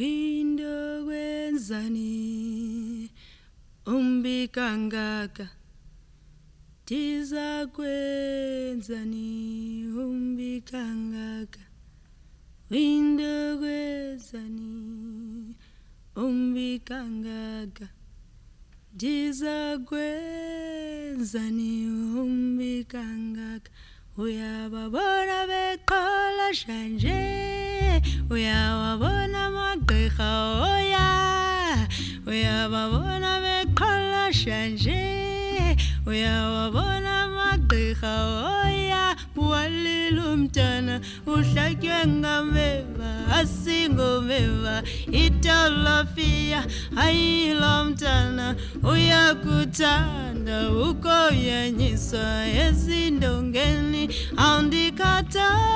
Windo wenzani? Umbi kangaka. Tiza kwenzani? Umbi kangaka. Windo wenzani? Umbi kangaka. Tiza kwenzani? Umbi kangaka. Uyababona beqhola shanje uyawabona amagqirha oya uyababona beqhola shanje uyawabona amagqirha oya. Walila umntana uhlatywe ngameva asingomeva itolofiya ayilo mntana uyakuthanda ukoyanyiswa ezindongeni awundikhathali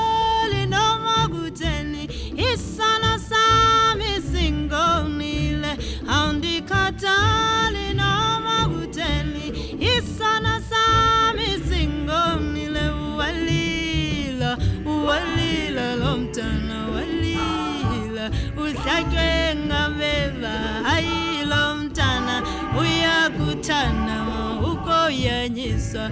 uhlatywe ngameva ayilo mntana uyakuthanda ukoyanyiswa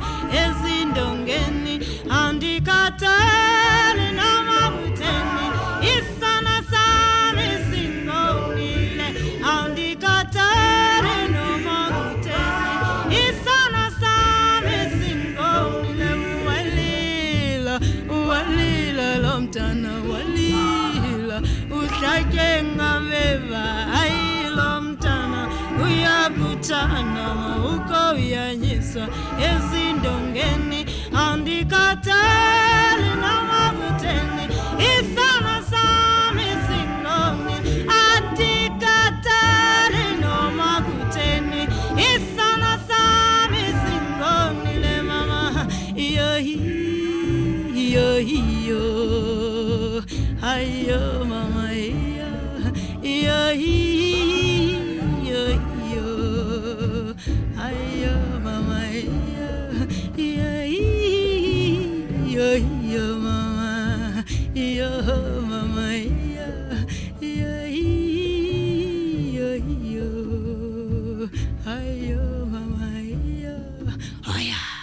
ezindongeni. Andikhathali noma kutheni isana sami singonile andikhathali noma kutheni isana sami singonile walila walila lo mntana walila uhlatywe ngameva ayilo mntana uyakuthanda ukoyanyiswa ezindongeni andikhathali noma kutheni isana sami singomi andikhathali noma kutheni isana sami singomile mama. Iyohi iyohi iyo ayo Oh yeah.